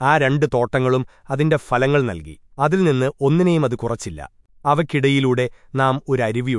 ആ രണ്ട് തോട്ടങ്ങളും അതിന്റെ ഫലങ്ങൾ നൽകി. അതിൽ നിന്ന് ഒന്നിനെയും അത് കുറച്ചില്ല. അവയ്ക്കിടയിലൂടെ നാം ഒരു അരുവി